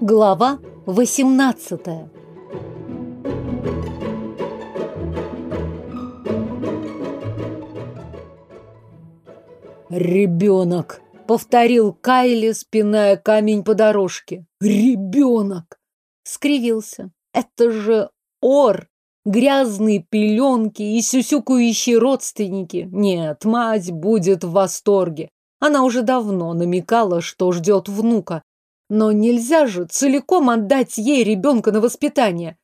Глава 18 «Ребенок!» — повторил Кайли, спиная камень по дорожке. «Ребенок!» — скривился. «Это же Ор! Грязные пеленки и сюсюкающие родственники. Нет, мать будет в восторге. Она уже давно намекала, что ждет внука. Но нельзя же целиком отдать ей ребенка на воспитание.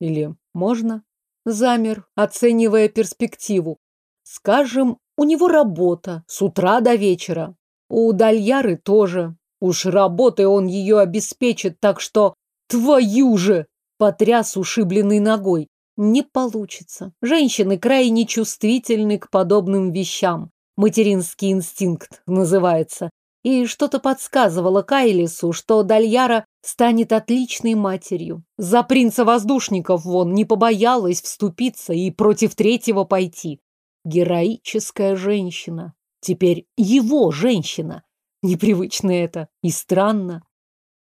Или можно? Замер, оценивая перспективу. Скажем, у него работа с утра до вечера. У Дальяры тоже. Уж работой он ее обеспечит, так что... Твою же! Потряс ушибленной ногой. Не получится. Женщины крайне чувствительны к подобным вещам. Материнский инстинкт называется. И что-то подсказывало Кайлису, что Дальяра станет отличной матерью. За принца воздушников вон не побоялась вступиться и против третьего пойти. Героическая женщина. Теперь его женщина. Непривычно это и странно.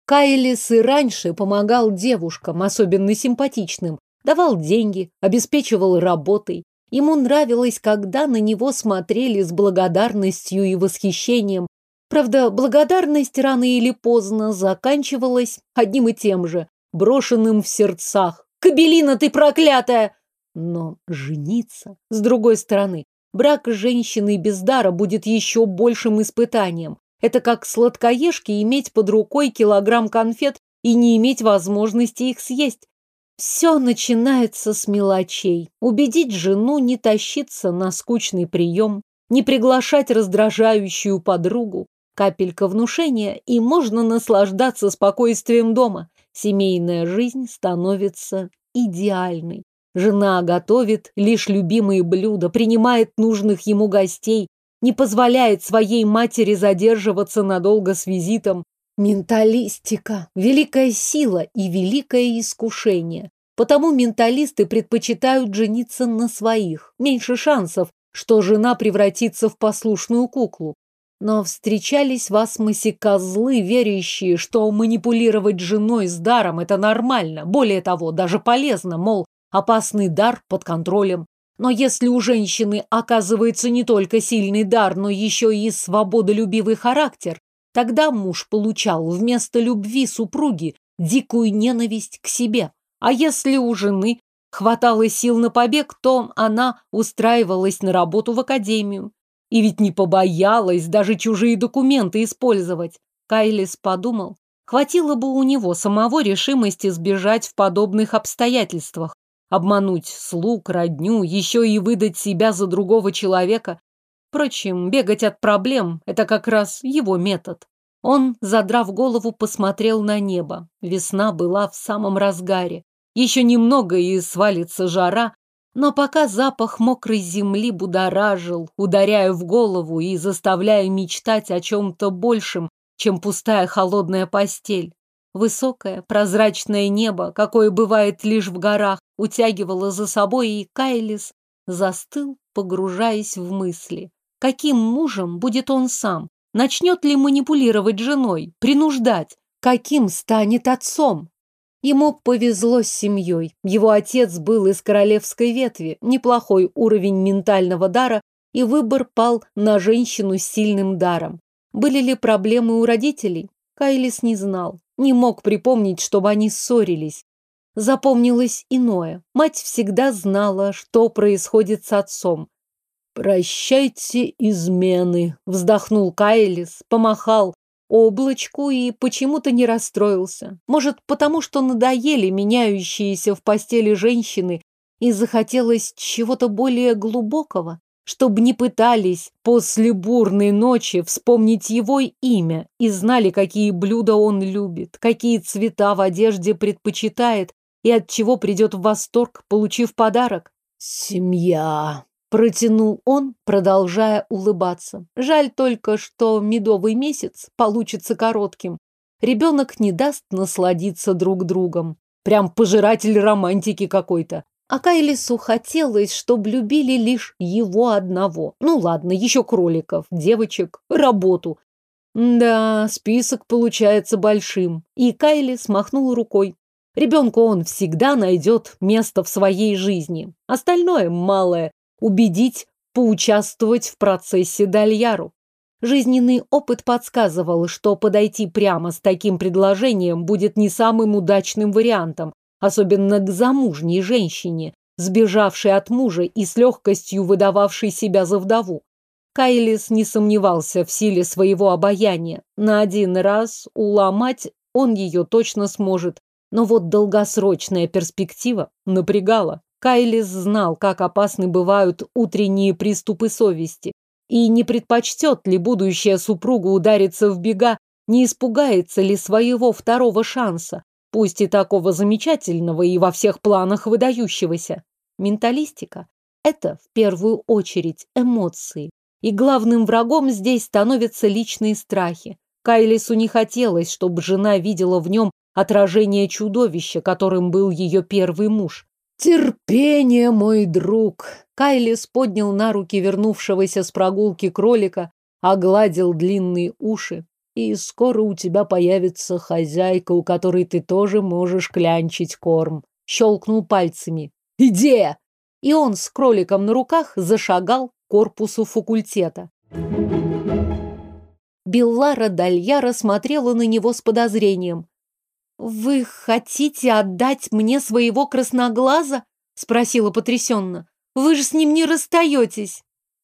Кайлис и раньше помогал девушкам, особенно симпатичным, давал деньги, обеспечивал работой. Ему нравилось, когда на него смотрели с благодарностью и восхищением. Правда, благодарность рано или поздно заканчивалась одним и тем же, брошенным в сердцах. «Кабелина ты проклятая!» Но жениться, с другой стороны, брак женщины без дара будет еще большим испытанием. Это как сладкоежки иметь под рукой килограмм конфет и не иметь возможности их съесть. Все начинается с мелочей. Убедить жену не тащиться на скучный прием, не приглашать раздражающую подругу. Капелька внушения, и можно наслаждаться спокойствием дома. Семейная жизнь становится идеальной. Жена готовит лишь любимые блюда, принимает нужных ему гостей, не позволяет своей матери задерживаться надолго с визитом. Менталистика – великая сила и великое искушение. Потому менталисты предпочитают жениться на своих. Меньше шансов, что жена превратится в послушную куклу. Но встречались в асмосе козлы, верящие, что манипулировать женой с даром – это нормально. Более того, даже полезно, мол, опасный дар под контролем. Но если у женщины оказывается не только сильный дар, но еще и свободолюбивый характер, тогда муж получал вместо любви супруги дикую ненависть к себе. А если у жены хватало сил на побег, то она устраивалась на работу в академию. И ведь не побоялась даже чужие документы использовать. Кайлис подумал, хватило бы у него самого решимости сбежать в подобных обстоятельствах обмануть слуг, родню, еще и выдать себя за другого человека. Впрочем, бегать от проблем – это как раз его метод. Он, задрав голову, посмотрел на небо. Весна была в самом разгаре. Еще немного и свалится жара, но пока запах мокрой земли будоражил, ударяя в голову и заставляя мечтать о чем-то большем, чем пустая холодная постель. Высокое, прозрачное небо, какое бывает лишь в горах, утягивало за собой, и Кайлис застыл, погружаясь в мысли. Каким мужем будет он сам? Начнет ли манипулировать женой, принуждать? Каким станет отцом? Ему повезло с семьей. Его отец был из королевской ветви, неплохой уровень ментального дара, и выбор пал на женщину с сильным даром. Были ли проблемы у родителей? Кайлис не знал. Не мог припомнить, чтобы они ссорились. Запомнилось иное. Мать всегда знала, что происходит с отцом. «Прощайте измены», — вздохнул Кайлис, помахал облачку и почему-то не расстроился. Может, потому что надоели меняющиеся в постели женщины и захотелось чего-то более глубокого? чтобы не пытались после бурной ночи вспомнить его имя и знали, какие блюда он любит, какие цвета в одежде предпочитает и от чего придет в восторг, получив подарок. «Семья!» – протянул он, продолжая улыбаться. Жаль только, что медовый месяц получится коротким. Ребенок не даст насладиться друг другом. Прям пожиратель романтики какой-то. А Кайлису хотелось, чтобы любили лишь его одного. Ну ладно, еще кроликов, девочек, работу. Да, список получается большим. И Кайли смахнул рукой. Ребенку он всегда найдет место в своей жизни. Остальное малое. Убедить, поучаствовать в процессе Дальяру. Жизненный опыт подсказывал, что подойти прямо с таким предложением будет не самым удачным вариантом, особенно к замужней женщине, сбежавшей от мужа и с легкостью выдававшей себя за вдову. Кайлис не сомневался в силе своего обаяния. На один раз уломать он ее точно сможет, но вот долгосрочная перспектива напрягала. Кайлис знал, как опасны бывают утренние приступы совести, и не предпочтет ли будущая супруга удариться в бега, не испугается ли своего второго шанса, пусть и такого замечательного и во всех планах выдающегося. Менталистика – это в первую очередь эмоции, и главным врагом здесь становятся личные страхи. Кайлису не хотелось, чтобы жена видела в нем отражение чудовища, которым был ее первый муж. «Терпение, мой друг!» Кайлис поднял на руки вернувшегося с прогулки кролика, огладил длинные уши. «И скоро у тебя появится хозяйка, у которой ты тоже можешь клянчить корм». Щелкнул пальцами. «Идея!» И он с кроликом на руках зашагал к корпусу факультета. Беллара Дальяра смотрела на него с подозрением. «Вы хотите отдать мне своего красноглаза?» — спросила потрясенно. «Вы же с ним не расстаетесь!»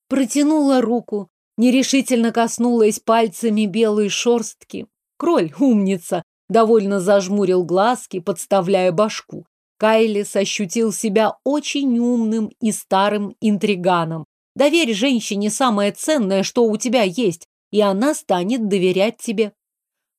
Протянула руку, нерешительно коснулась пальцами белой шорстки. Кроль, умница, довольно зажмурил глазки, подставляя башку. Кайлис ощутил себя очень умным и старым интриганом. Доверь женщине самое ценное, что у тебя есть, и она станет доверять тебе.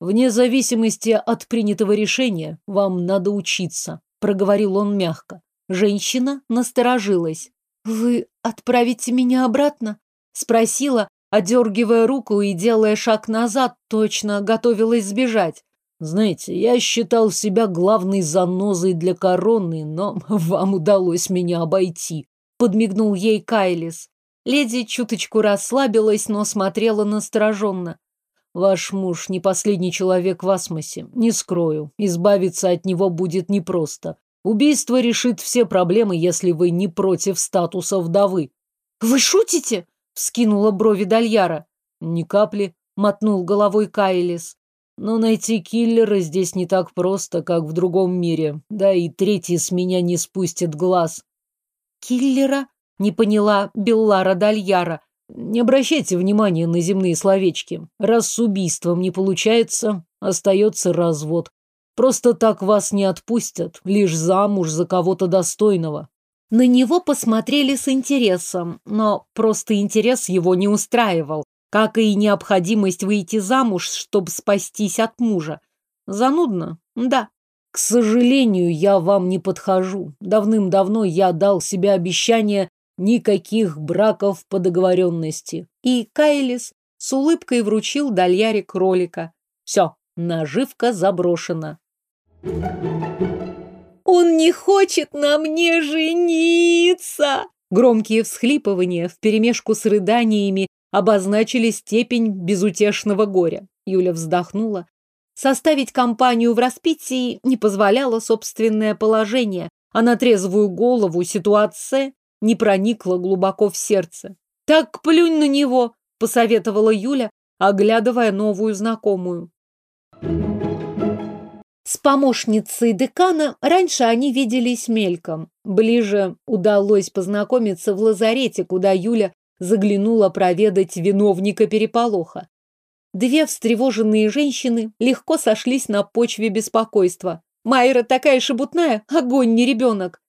Вне зависимости от принятого решения, вам надо учиться, проговорил он мягко. Женщина насторожилась. Вы отправите меня обратно? спросила, одергивая руку и делая шаг назад, точно готовилась сбежать. Знаете, я считал себя главной занозой для короны, но вам удалось меня обойти, подмигнул ей Кайлис. Леди чуточку расслабилась, но смотрела настороженно. Ваш муж не последний человек в Асмосе, не скрою. Избавиться от него будет непросто. Убийство решит все проблемы, если вы не против статуса вдовы. Вы шутите? Вскинула брови Дальяра. Ни капли, мотнул головой Кайлис. Но найти киллера здесь не так просто, как в другом мире. Да и третий с меня не спустит глаз. Киллера? Не поняла Беллара Дальяра. Не обращайте внимания на земные словечки. Раз с убийством не получается, остается развод. Просто так вас не отпустят, лишь замуж за кого-то достойного. На него посмотрели с интересом, но просто интерес его не устраивал, как и необходимость выйти замуж, чтобы спастись от мужа. Занудно? Да. К сожалению, я вам не подхожу. Давным-давно я дал себе обещание Никаких браков по договоренности. И Кайлис с улыбкой вручил Дальяре кролика. Все, наживка заброшена. «Он не хочет на мне жениться!» Громкие всхлипывания вперемешку с рыданиями обозначили степень безутешного горя. Юля вздохнула. Составить компанию в распитии не позволяло собственное положение, а на трезвую голову ситуация не проникла глубоко в сердце. «Так плюнь на него!» – посоветовала Юля, оглядывая новую знакомую. С помощницей декана раньше они виделись мельком. Ближе удалось познакомиться в лазарете, куда Юля заглянула проведать виновника переполоха. Две встревоженные женщины легко сошлись на почве беспокойства. Майра такая шебутная, огонь не ребенок.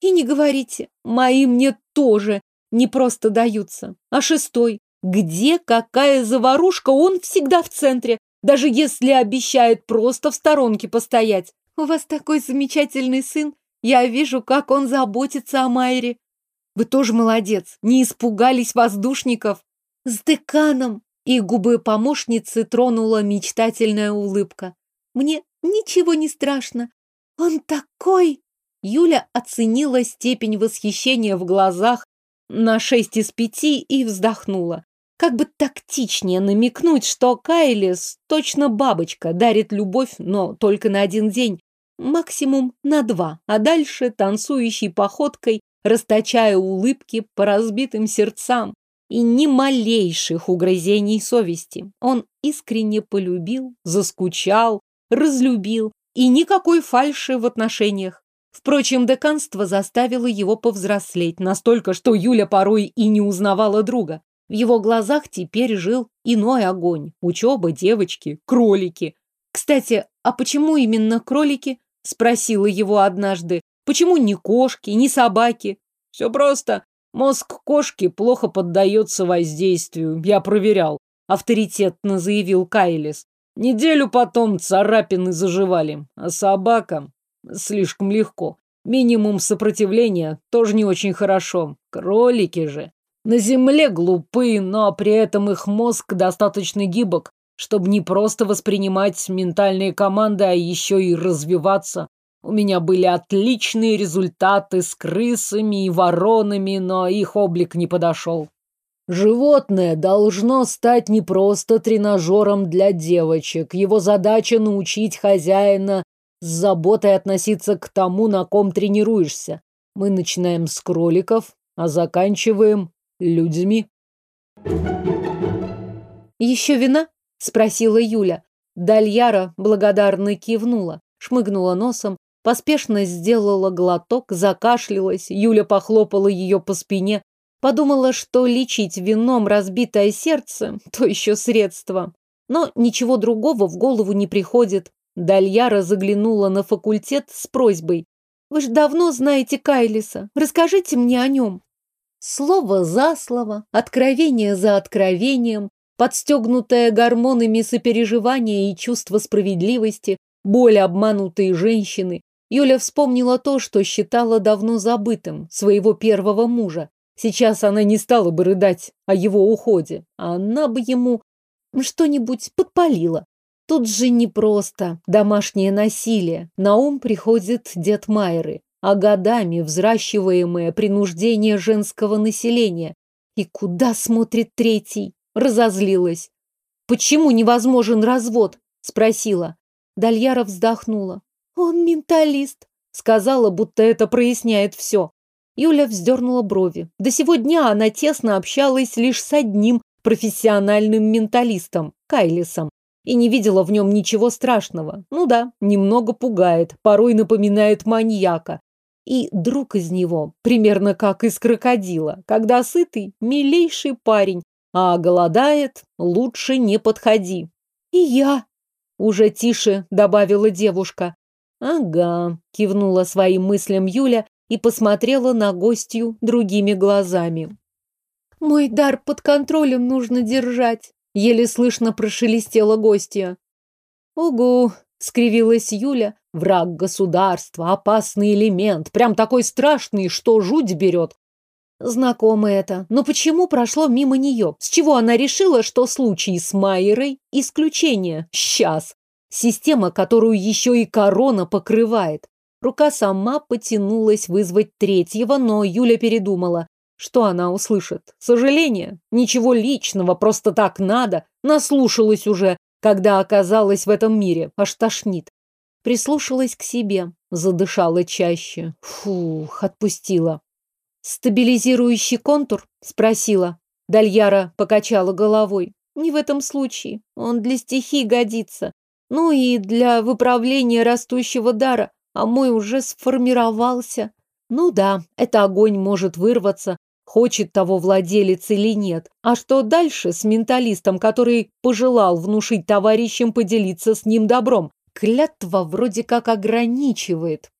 И не говорите, мои мне тоже не просто даются. А шестой? Где какая заварушка, он всегда в центре, даже если обещает просто в сторонке постоять. У вас такой замечательный сын. Я вижу, как он заботится о Майре. Вы тоже молодец, не испугались воздушников. С деканом. И губы помощницы тронула мечтательная улыбка. Мне ничего не страшно. Он такой... Юля оценила степень восхищения в глазах на шесть из пяти и вздохнула. Как бы тактичнее намекнуть, что Кайлис точно бабочка, дарит любовь, но только на один день, максимум на два, а дальше танцующей походкой, расточая улыбки по разбитым сердцам и ни малейших угрызений совести. Он искренне полюбил, заскучал, разлюбил, и никакой фальши в отношениях. Впрочем, деканство заставило его повзрослеть настолько, что Юля порой и не узнавала друга. В его глазах теперь жил иной огонь. Учеба, девочки, кролики. Кстати, а почему именно кролики? Спросила его однажды. Почему не кошки, не собаки? Все просто. Мозг кошки плохо поддается воздействию. Я проверял. Авторитетно заявил Кайлис. Неделю потом царапины заживали, а собака слишком легко. Минимум сопротивления тоже не очень хорошо. Кролики же. На земле глупы, но при этом их мозг достаточно гибок, чтобы не просто воспринимать ментальные команды, а еще и развиваться. У меня были отличные результаты с крысами и воронами, но их облик не подошел. Животное должно стать не просто тренажером для девочек. Его задача научить хозяина с заботой относиться к тому, на ком тренируешься. Мы начинаем с кроликов, а заканчиваем людьми. «Еще вина?» – спросила Юля. Дальяра благодарно кивнула, шмыгнула носом, поспешно сделала глоток, закашлялась. Юля похлопала ее по спине, Подумала, что лечить вином разбитое сердце – то еще средство. Но ничего другого в голову не приходит. Дальяра заглянула на факультет с просьбой. «Вы же давно знаете Кайлиса. Расскажите мне о нем». Слово за слово, откровение за откровением, подстегнутое гормонами сопереживания и чувство справедливости, боль обманутой женщины. Юля вспомнила то, что считала давно забытым, своего первого мужа. Сейчас она не стала бы рыдать о его уходе. Она бы ему что-нибудь подпалила. Тут же не просто домашнее насилие. На ум приходит дед Майеры, а годами взращиваемое принуждение женского населения. И куда смотрит третий? Разозлилась. «Почему невозможен развод?» – спросила. Дальяра вздохнула. «Он менталист», – сказала, будто это проясняет все. Юля вздернула брови. До сего дня она тесно общалась лишь с одним профессиональным менталистом, Кайлисом, и не видела в нем ничего страшного. Ну да, немного пугает, порой напоминает маньяка. И друг из него, примерно как из крокодила, когда сытый, милейший парень, а голодает, лучше не подходи. И я, уже тише добавила девушка. Ага, кивнула своим мыслям Юля и посмотрела на гостью другими глазами. «Мой дар под контролем нужно держать», — еле слышно прошелестела гостья. «Угу», — скривилась Юля, — «враг государства, опасный элемент, прям такой страшный, что жуть берет». Знакомо это, но почему прошло мимо нее? С чего она решила, что случай с Майерой – исключение? Сейчас. Система, которую еще и корона покрывает. Рука сама потянулась вызвать третьего, но Юля передумала. Что она услышит? Сожаление? Ничего личного, просто так надо. Наслушалась уже, когда оказалась в этом мире. Аж тошнит. Прислушалась к себе, задышала чаще. Фух, отпустила. «Стабилизирующий контур?» – спросила. Дальяра покачала головой. «Не в этом случае. Он для стихий годится. Ну и для выправления растущего дара а мой уже сформировался. Ну да, это огонь может вырваться, хочет того владелец или нет. А что дальше с менталистом, который пожелал внушить товарищам поделиться с ним добром? Клятва вроде как ограничивает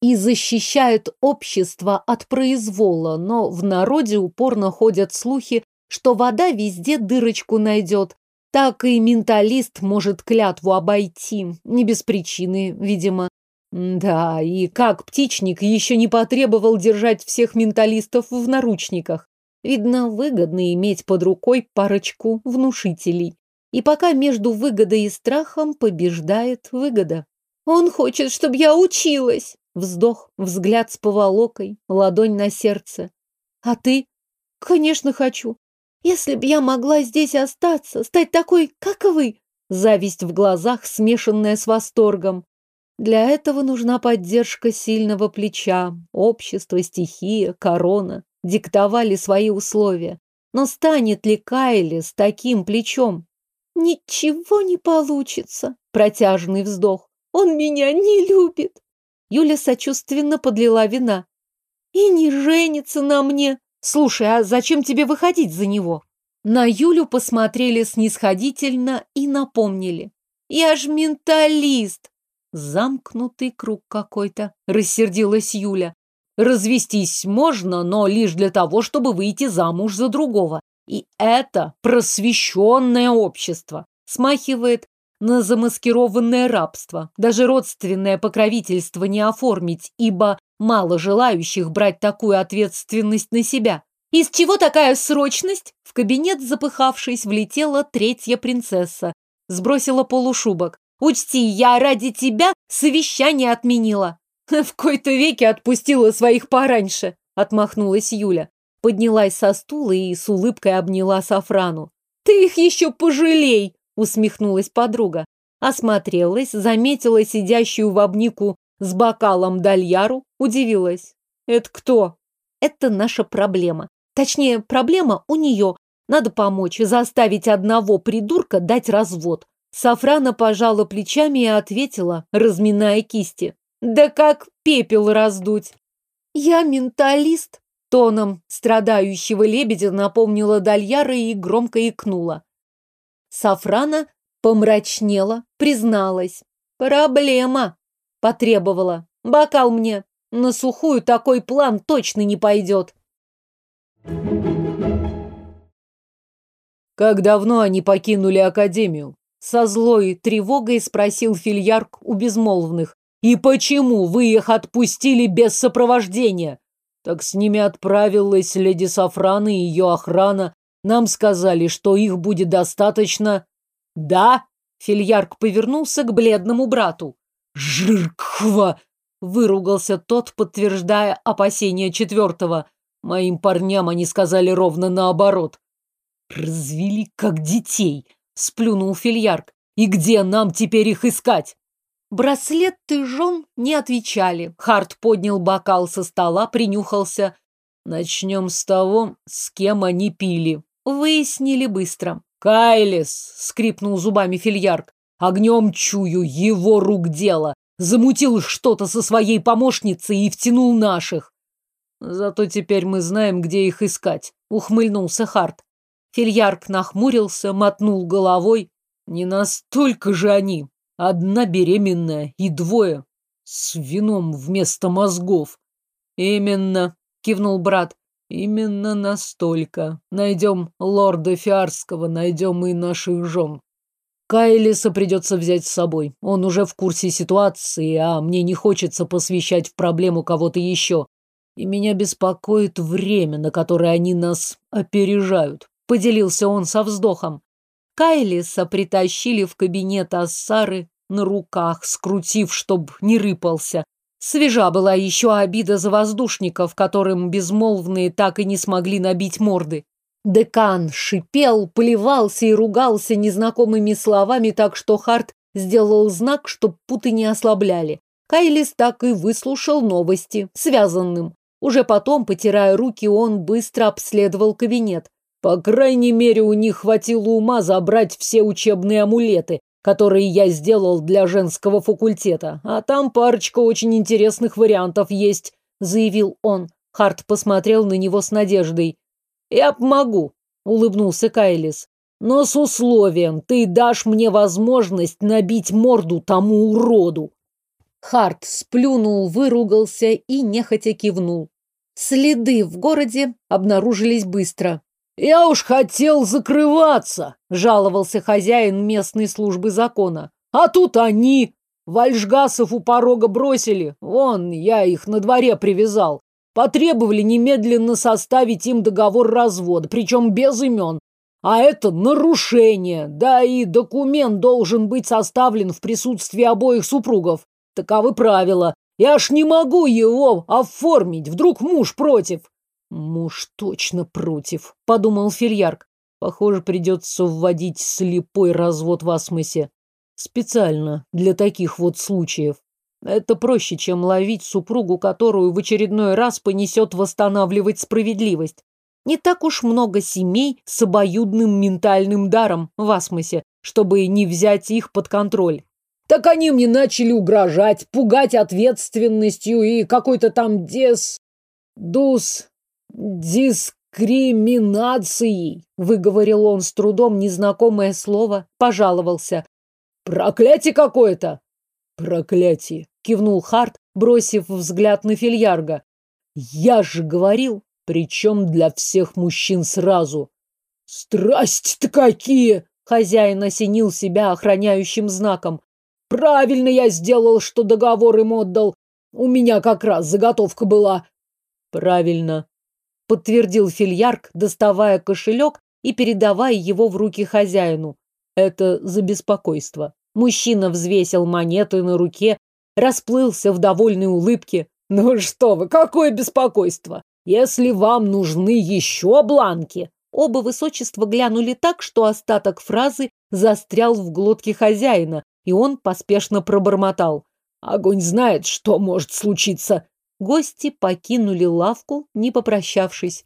и защищает общество от произвола, но в народе упорно ходят слухи, что вода везде дырочку найдет. Так и менталист может клятву обойти, не без причины, видимо. Да, и как птичник еще не потребовал держать всех менталистов в наручниках. Видно, выгодно иметь под рукой парочку внушителей. И пока между выгодой и страхом побеждает выгода. Он хочет, чтобы я училась. Вздох, взгляд с поволокой, ладонь на сердце. А ты? Конечно, хочу. Если б я могла здесь остаться, стать такой, как вы. Зависть в глазах, смешанная с восторгом. Для этого нужна поддержка сильного плеча. Общество, стихия, корона диктовали свои условия. Но станет ли Кайли с таким плечом? Ничего не получится. Протяжный вздох. Он меня не любит. Юля сочувственно подлила вина. И не женится на мне. Слушай, а зачем тебе выходить за него? На Юлю посмотрели снисходительно и напомнили. Я ж менталист. Замкнутый круг какой-то, рассердилась Юля. Развестись можно, но лишь для того, чтобы выйти замуж за другого. И это просвещенное общество. Смахивает на замаскированное рабство. Даже родственное покровительство не оформить, ибо мало желающих брать такую ответственность на себя. «Из чего такая срочность?» В кабинет, запыхавшись, влетела третья принцесса. Сбросила полушубок. «Учти, я ради тебя совещание отменила». «В кои-то веке отпустила своих пораньше», отмахнулась Юля. Поднялась со стула и с улыбкой обняла Сафрану. «Ты их еще пожалей!» усмехнулась подруга. Осмотрелась, заметила сидящую в обнику с бокалом Дальяру, удивилась. «Это кто?» «Это наша проблема. Точнее, проблема у нее. Надо помочь, заставить одного придурка дать развод». Сафрана пожала плечами и ответила, разминая кисти. «Да как пепел раздуть!» «Я менталист», — тоном страдающего лебедя напомнила Дальяра и громко икнула. Сафрана помрачнела, призналась. «Проблема!» – потребовала. «Бокал мне! На сухую такой план точно не пойдет!» «Как давно они покинули Академию?» Со злой тревогой спросил Фильярк у безмолвных. «И почему вы их отпустили без сопровождения?» Так с ними отправилась леди Сафрана и ее охрана. Нам сказали, что их будет достаточно. Да? Фильярк повернулся к бледному брату. Жирква! Выругался тот, подтверждая опасения четвертого. Моим парням они сказали ровно наоборот. Развели как детей, сплюнул Фильярк. И где нам теперь их искать? Браслеты жен не отвечали. Харт поднял бокал со стола, принюхался. Начнем с того, с кем они пили. Выяснили быстро. «Кайлис!» — скрипнул зубами фильярк. «Огнем чую, его рук дело. Замутил что-то со своей помощницей и втянул наших. Зато теперь мы знаем, где их искать», — ухмыльнулся Харт. Фильярк нахмурился, мотнул головой. «Не настолько же они. Одна беременная и двое. С вином вместо мозгов». «Именно», — кивнул брат. Именно настолько. Найдем лорда Фиарского, найдем и наших жен. Кайлиса придется взять с собой. Он уже в курсе ситуации, а мне не хочется посвящать в проблему кого-то еще. И меня беспокоит время, на которое они нас опережают. Поделился он со вздохом. Кайлиса притащили в кабинет Ассары на руках, скрутив, чтоб не рыпался. Свежа была еще обида за воздушников, которым безмолвные так и не смогли набить морды. Декан шипел, плевался и ругался незнакомыми словами, так что Харт сделал знак, чтоб путы не ослабляли. Кайлис так и выслушал новости, связанным. Уже потом, потирая руки, он быстро обследовал кабинет. По крайней мере, у них хватило ума забрать все учебные амулеты, которые я сделал для женского факультета. А там парочка очень интересных вариантов есть, заявил он. Харт посмотрел на него с надеждой. Я помогу, улыбнулся Кайлис. Но с условием, ты дашь мне возможность набить морду тому уроду. Харт сплюнул, выругался и нехотя кивнул. Следы в городе обнаружились быстро. «Я уж хотел закрываться», — жаловался хозяин местной службы закона. «А тут они! Вальжгасов у порога бросили. Вон, я их на дворе привязал. Потребовали немедленно составить им договор развода, причем без имен. А это нарушение, да и документ должен быть составлен в присутствии обоих супругов. Таковы правила. Я ж не могу его оформить, вдруг муж против. Муж точно против, подумал Фильярк. Похоже, придется вводить слепой развод в асмосе. Специально для таких вот случаев. Это проще, чем ловить супругу, которую в очередной раз понесет восстанавливать справедливость. Не так уж много семей с обоюдным ментальным даром в асмосе, чтобы не взять их под контроль. Так они мне начали угрожать, пугать ответственностью и какой-то там дес... дус... дискриминацией, выговорил он с трудом незнакомое слово, пожаловался. Проклятие какое-то! Проклятие! Кивнул Харт, бросив взгляд на Фильярга. Я же говорил, причем для всех мужчин сразу. Страсти-то какие! Хозяин осенил себя охраняющим знаком. Правильно я сделал, что договор им отдал. У меня как раз заготовка была. Правильно, подтвердил Фильярк, доставая кошелек и передавая его в руки хозяину. Это за беспокойство. Мужчина взвесил монеты на руке, расплылся в довольной улыбке. Ну что вы, какое беспокойство! Если вам нужны еще бланки... Оба высочества глянули так, что остаток фразы застрял в глотке хозяина, и он поспешно пробормотал. Огонь знает, что может случиться. Гости покинули лавку, не попрощавшись.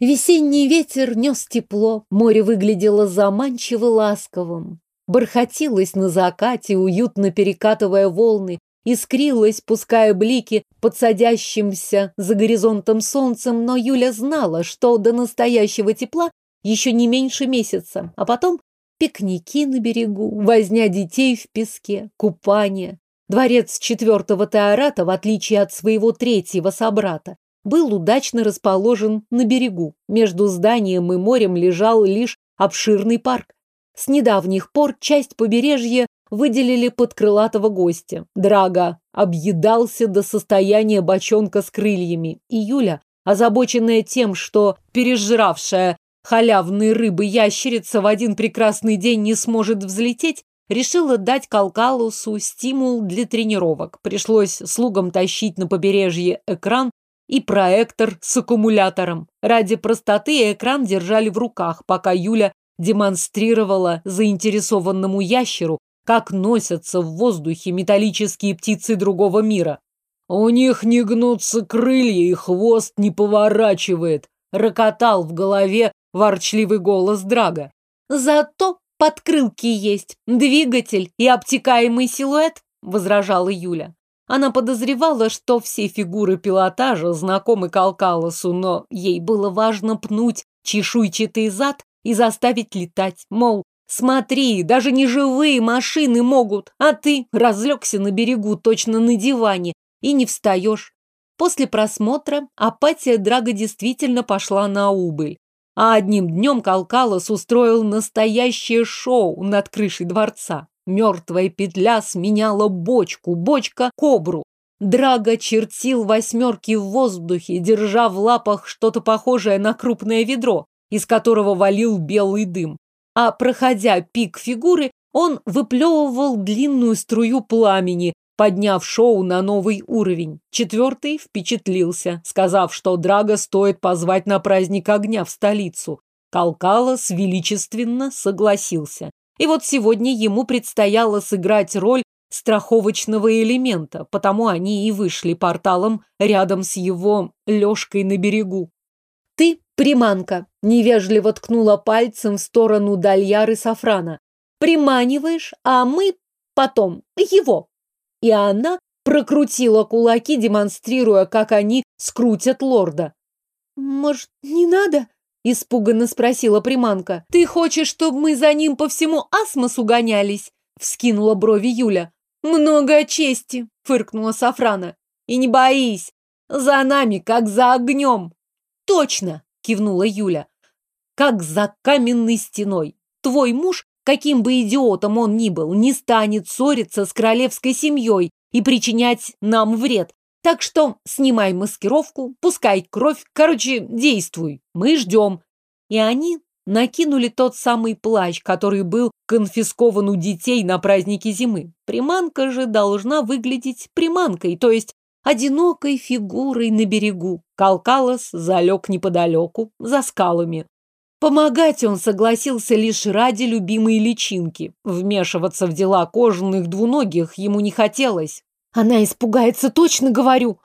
Весенний ветер нес тепло, море выглядело заманчиво ласковым. Бархатилось на закате, уютно перекатывая волны, искрилась, пуская блики под садящимся за горизонтом солнцем, но Юля знала, что до настоящего тепла еще не меньше месяца, а потом пикники на берегу, возня детей в песке, купание. Дворец четвертого Теората, в отличие от своего третьего собрата, был удачно расположен на берегу. Между зданием и морем лежал лишь обширный парк. С недавних пор часть побережья выделили под крылатого гостя. Драга объедался до состояния бочонка с крыльями, и Юля, озабоченная тем, что пережравшая халявные рыбы ящерица в один прекрасный день не сможет взлететь, решила дать Калкалусу стимул для тренировок. Пришлось слугам тащить на побережье экран и проектор с аккумулятором. Ради простоты экран держали в руках, пока Юля демонстрировала заинтересованному ящеру, как носятся в воздухе металлические птицы другого мира. «У них не гнутся крылья, и хвост не поворачивает», — рокотал в голове ворчливый голос Драга. «Зато подкрылки есть, двигатель и обтекаемый силуэт», — возражала Юля. Она подозревала, что все фигуры пилотажа знакомы Калкалосу, но ей было важно пнуть чешуйчатый зад и заставить летать. Мол, смотри, даже неживые машины могут, а ты разлегся на берегу точно на диване и не встаешь. После просмотра апатия Драга действительно пошла на убыль. А одним днем Калкалос устроил настоящее шоу над крышей дворца. Мертвая петля сменяла бочку, бочка — кобру. Драго чертил восьмерки в воздухе, держа в лапах что-то похожее на крупное ведро, из которого валил белый дым. А проходя пик фигуры, он выплевывал длинную струю пламени, подняв шоу на новый уровень. Четвертый впечатлился, сказав, что Драго стоит позвать на праздник огня в столицу. Калкалос величественно согласился. И вот сегодня ему предстояло сыграть роль страховочного элемента, потому они и вышли порталом рядом с его лёжкой на берегу. «Ты приманка!» – невежливо ткнула пальцем в сторону Дальяры Сафрана. «Приманиваешь, а мы потом его!» И она прокрутила кулаки, демонстрируя, как они скрутят лорда. «Может, не надо?» Испуганно спросила приманка. «Ты хочешь, чтобы мы за ним по всему асмосу гонялись?» Вскинула брови Юля. «Много чести!» Фыркнула Сафрана. «И не боись! За нами, как за огнем!» «Точно!» Кивнула Юля. «Как за каменной стеной! Твой муж, каким бы идиотом он ни был, не станет ссориться с королевской семьей и причинять нам вред. Так что снимай маскировку, пускай кровь, короче, действуй. Мы ждем. И они накинули тот самый плащ, который был конфискован у детей на празднике зимы. Приманка же должна выглядеть приманкой, то есть одинокой фигурой на берегу. Калкалос залег неподалеку, за скалами. Помогать он согласился лишь ради любимой личинки. Вмешиваться в дела кожаных двуногих ему не хотелось. Она испугается, точно говорю.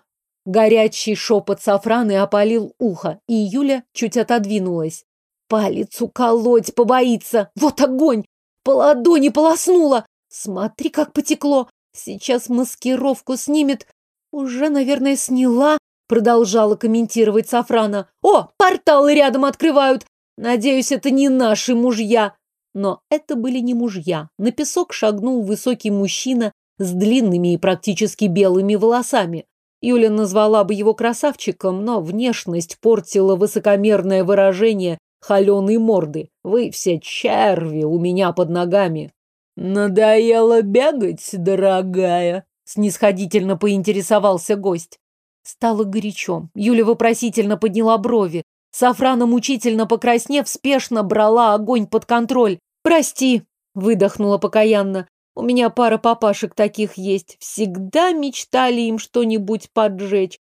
Горячий шепот Сафраны опалил ухо, и Юля чуть отодвинулась. Палец уколоть побоится. Вот огонь! По ладони полоснула. Смотри, как потекло. Сейчас маскировку снимет. Уже, наверное, сняла, продолжала комментировать Сафрана. О, порталы рядом открывают. Надеюсь, это не наши мужья. Но это были не мужья. На песок шагнул высокий мужчина с длинными и практически белыми волосами. Юля назвала бы его красавчиком, но внешность портила высокомерное выражение холеной морды. Вы все черви у меня под ногами. Надоело бегать, дорогая? Снисходительно поинтересовался гость. Стало горячо. Юля вопросительно подняла брови. Сафрана, мучительно покраснев, спешно брала огонь под контроль. «Прости», — выдохнула покаянно. «У меня пара папашек таких есть. Всегда мечтали им что-нибудь поджечь.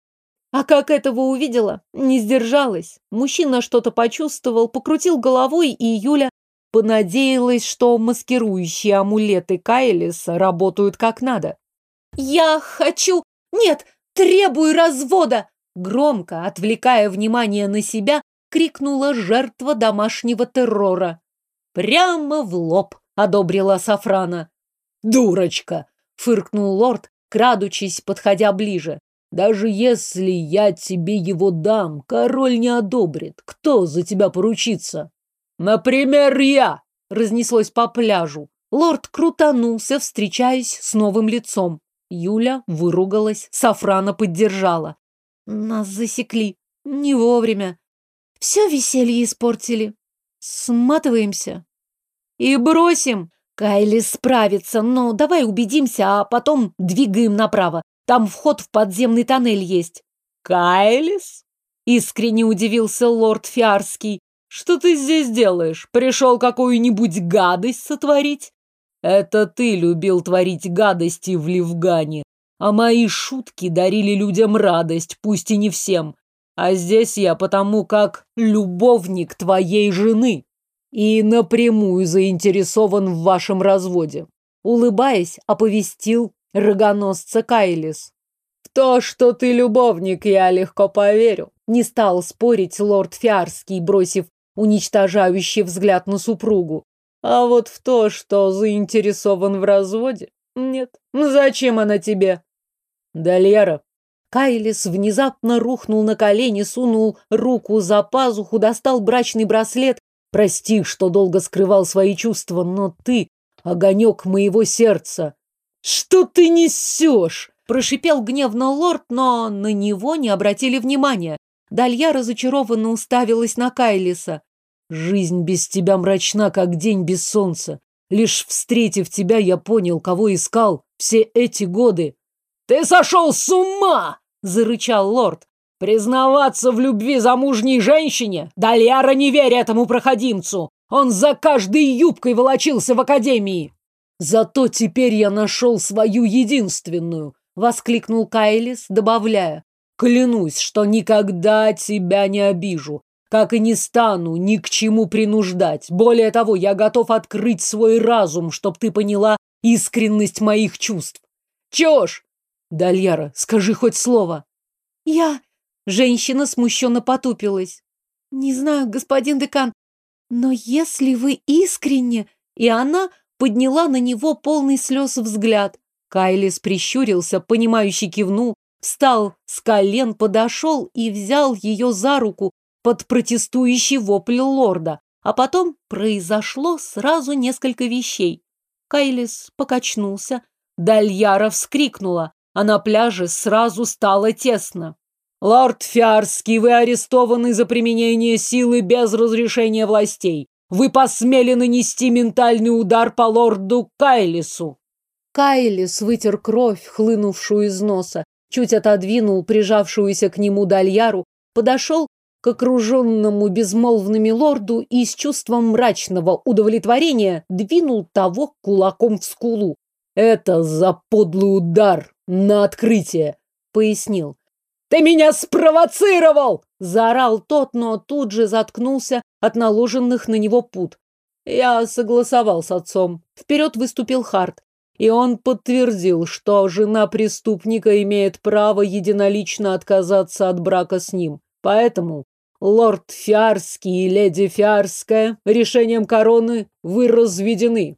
А как этого увидела? Не сдержалась. Мужчина что-то почувствовал, покрутил головой, и Юля понадеялась, что маскирующие амулеты Кайлиса работают как надо. «Я хочу... Нет, требую развода!» Громко, отвлекая внимание на себя, крикнула жертва домашнего террора. «Прямо в лоб!» — одобрила Сафрана. «Дурочка!» — фыркнул лорд, крадучись, подходя ближе. «Даже если я тебе его дам, король не одобрит. Кто за тебя поручится?» «Например, я!» — разнеслось по пляжу. Лорд крутанулся, встречаясь с новым лицом. Юля выругалась, Сафрана поддержала. Нас засекли. Не вовремя. Все веселье испортили. Сматываемся. И бросим. Кайли справится, но давай убедимся, а потом двигаем направо. Там вход в подземный тоннель есть. Кайлис? Искренне удивился лорд Фиарский. Что ты здесь делаешь? Пришел какую-нибудь гадость сотворить? Это ты любил творить гадости в Ливгане, а мои шутки дарили людям радость, пусть и не всем. А здесь я потому как любовник твоей жены и напрямую заинтересован в вашем разводе. Улыбаясь, оповестил рогоносца Кайлис. В то, что ты любовник, я легко поверю. Не стал спорить лорд Фиарский, бросив уничтожающий взгляд на супругу. А вот в то, что заинтересован в разводе, нет. Зачем она тебе? Дальяра. Кайлис внезапно рухнул на колени, сунул руку за пазуху, достал брачный браслет. Прости, что долго скрывал свои чувства, но ты — огонек моего сердца. Что ты несешь? Прошипел гневно лорд, но на него не обратили внимания. Далья разочарованно уставилась на Кайлиса. Жизнь без тебя мрачна, как день без солнца. Лишь встретив тебя, я понял, кого искал все эти годы. Ты сошел с ума! Зарычал лорд. Признаваться в любви замужней женщине? Дальяра не верь этому проходимцу. Он за каждой юбкой волочился в академии. Зато теперь я нашел свою единственную, воскликнул Кайлис, добавляя. Клянусь, что никогда тебя не обижу как и не стану ни к чему принуждать. Более того, я готов открыть свой разум, чтоб ты поняла искренность моих чувств. Чё ж? Дальяра, скажи хоть слово. Я... Женщина смущенно потупилась. Не знаю, господин декан, но если вы искренне... И она подняла на него полный слез взгляд. Кайлис прищурился, понимающий кивнул, встал с колен, подошел и взял ее за руку, под протестующий вопль лорда. А потом произошло сразу несколько вещей. Кайлис покачнулся, Дальяра вскрикнула, а на пляже сразу стало тесно. «Лорд Фиарский, вы арестованы за применение силы без разрешения властей. Вы посмели нанести ментальный удар по лорду Кайлису!» Кайлис вытер кровь, хлынувшую из носа, чуть отодвинул прижавшуюся к нему Дальяру, подошел к окруженному безмолвными лорду и с чувством мрачного удовлетворения двинул того кулаком в скулу. «Это за подлый удар на открытие», — пояснил. Ты меня спровоцировал!» Заорал тот, но тут же заткнулся от наложенных на него пут. Я согласовал с отцом. Вперед выступил Харт. И он подтвердил, что жена преступника имеет право единолично отказаться от брака с ним. Поэтому лорд Фиарский и леди Фиарская решением короны вы разведены.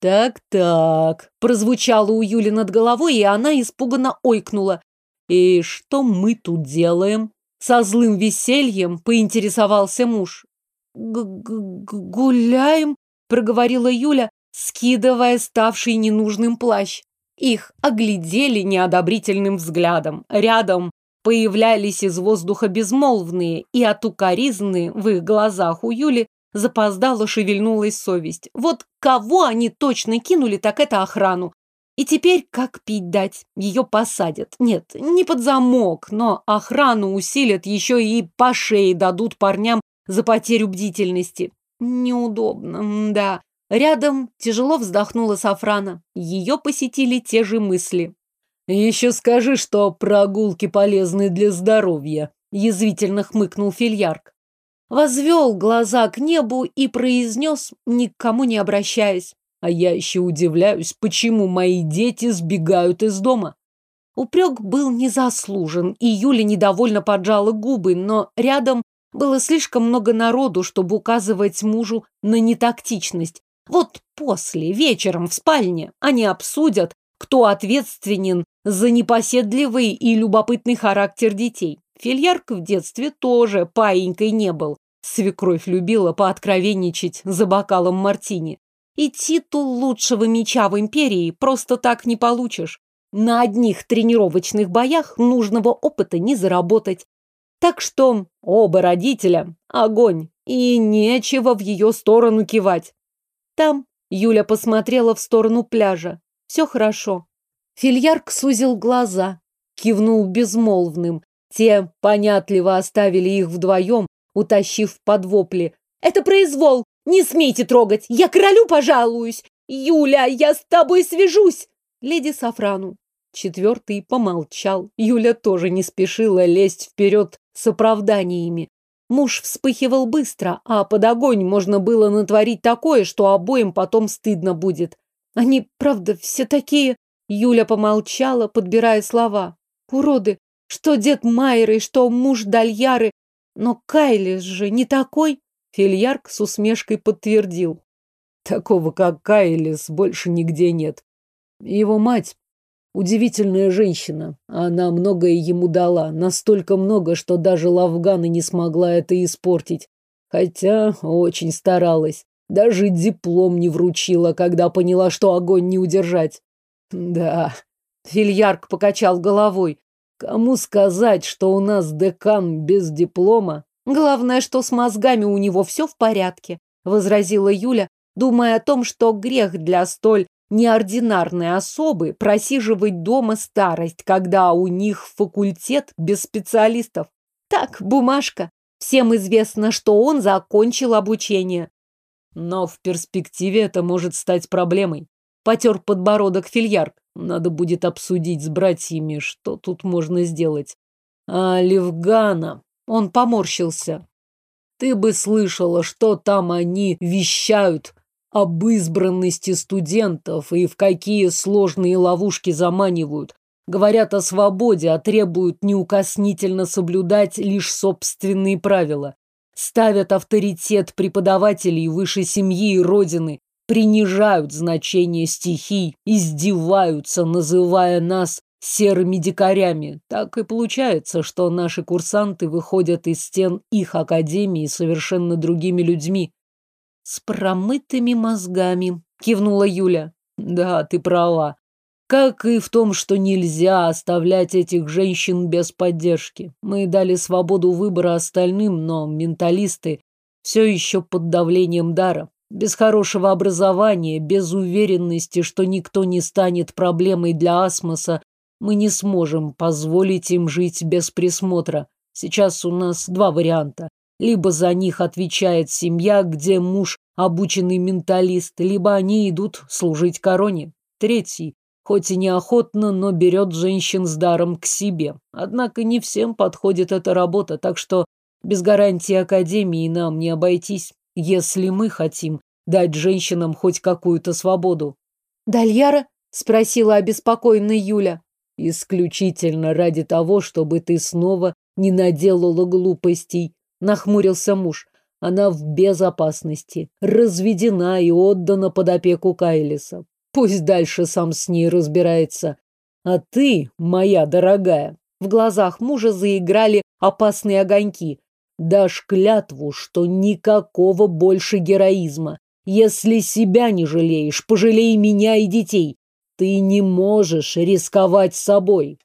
«Так-так», — прозвучало у Юли над головой, и она испуганно ойкнула. «И что мы тут делаем?» Со злым весельем поинтересовался муж. «Гуляем», — проговорила Юля, скидывая ставший ненужным плащ. Их оглядели неодобрительным взглядом. Рядом появлялись из воздуха безмолвные, и от укоризны в их глазах у Юли запоздало шевельнулась совесть. Вот кого они точно кинули, так это охрану. И теперь как пить дать? Ее посадят. Нет, не под замок, но охрану усилят, еще и по шее дадут парням за потерю бдительности. Неудобно, да. Рядом тяжело вздохнула Сафрана. Ее посетили те же мысли. «Еще скажи, что прогулки полезны для здоровья», – язвительно хмыкнул Фильярк. Возвел глаза к небу и произнес, никому не обращаясь. А я еще удивляюсь, почему мои дети сбегают из дома. Упрек был незаслужен, и Юля недовольно поджала губы, но рядом было слишком много народу, чтобы указывать мужу на нетактичность. Вот после, вечером в спальне, они обсудят, кто ответственен за непоседливый и любопытный характер детей. Фильярк в детстве тоже паинькой не был. Свекровь любила пооткровенничать за бокалом мартини. И титул лучшего меча в империи просто так не получишь. На одних тренировочных боях нужного опыта не заработать. Так что оба родителя – огонь, и нечего в ее сторону кивать. Там Юля посмотрела в сторону пляжа. Все хорошо. Фильярк сузил глаза, кивнул безмолвным. Те понятливо оставили их вдвоем, утащив под вопли. «Это произвол! Не смейте трогать! Я королю пожалуюсь! Юля, я с тобой свяжусь!» Леди Сафрану. Четвертый помолчал. Юля тоже не спешила лезть вперед с оправданиями. Муж вспыхивал быстро, а под огонь можно было натворить такое, что обоим потом стыдно будет. Они, правда, все такие... Юля помолчала, подбирая слова. Уроды! Что дед Майры, что муж Дальяры. Но Кайлис же не такой. Фильярк с усмешкой подтвердил. Такого, как Кайлис, больше нигде нет. Его мать удивительная женщина. Она многое ему дала. Настолько много, что даже Лавгана не смогла это испортить. Хотя очень старалась. Даже диплом не вручила, когда поняла, что огонь не удержать. Да, Фильярк покачал головой. Кому сказать, что у нас декан без диплома? Главное, что с мозгами у него все в порядке, возразила Юля, думая о том, что грех для столь неординарной особы просиживать дома старость, когда у них факультет без специалистов. Так, бумажка. Всем известно, что он закончил обучение. Но в перспективе это может стать проблемой. Потер подбородок фильярк. Надо будет обсудить с братьями, что тут можно сделать. А Левгана... Он поморщился. Ты бы слышала, что там они вещают об избранности студентов и в какие сложные ловушки заманивают. Говорят о свободе, а требуют неукоснительно соблюдать лишь собственные правила. Ставят авторитет преподавателей выше семьи и родины, принижают значение стихий, издеваются, называя нас серыми дикарями. Так и получается, что наши курсанты выходят из стен их академии совершенно другими людьми. С промытыми мозгами, кивнула Юля. Да, ты права. Как и в том, что нельзя оставлять этих женщин без поддержки. Мы дали свободу выбора остальным, но менталисты все еще под давлением дара. Без хорошего образования, без уверенности, что никто не станет проблемой для Асмоса, мы не сможем позволить им жить без присмотра. Сейчас у нас два варианта. Либо за них отвечает семья, где муж обученный менталист, либо они идут служить короне. Третий. Хоть и неохотно, но берет женщин с даром к себе. Однако не всем подходит эта работа, так что без гарантии Академии нам не обойтись, если мы хотим дать женщинам хоть какую-то свободу. «Дальяра?» — спросила обеспокоенная Юля. «Исключительно ради того, чтобы ты снова не наделала глупостей», — нахмурился муж. Она в безопасности, разведена и отдана под опеку Кайлиса. Пусть дальше сам с ней разбирается. А ты, моя дорогая, в глазах мужа заиграли опасные огоньки. Дашь клятву, что никакого больше героизма. Если себя не жалеешь, пожалей меня и детей. Ты не можешь рисковать собой.